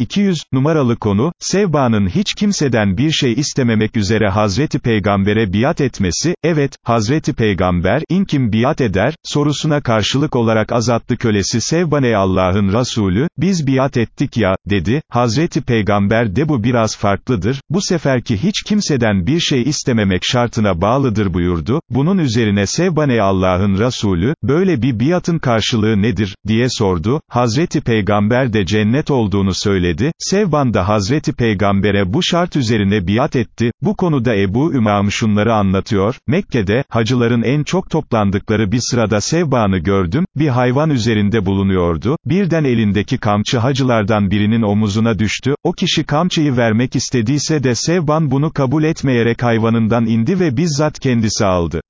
200, numaralı konu, Sevba'nın hiç kimseden bir şey istememek üzere Hazreti Peygamber'e biat etmesi, evet, Hazreti Peygamber, in kim biat eder, sorusuna karşılık olarak azatlı kölesi Sevban Allah'ın Resulü, biz biat ettik ya, dedi, Hazreti Peygamber de bu biraz farklıdır, bu seferki hiç kimseden bir şey istememek şartına bağlıdır buyurdu, bunun üzerine Sevban Allah'ın Resulü, böyle bir biatın karşılığı nedir, diye sordu, Hazreti Peygamber de cennet olduğunu söyledi, Sevban da Hazreti Peygamber'e bu şart üzerine biat etti, bu konuda Ebu Ümam şunları anlatıyor, Mekke'de, hacıların en çok toplandıkları bir sırada Sevban'ı gördüm, bir hayvan üzerinde bulunuyordu, birden elindeki kamçı hacılardan birinin omuzuna düştü, o kişi kamçıyı vermek istediyse de Sevban bunu kabul etmeyerek hayvanından indi ve bizzat kendisi aldı.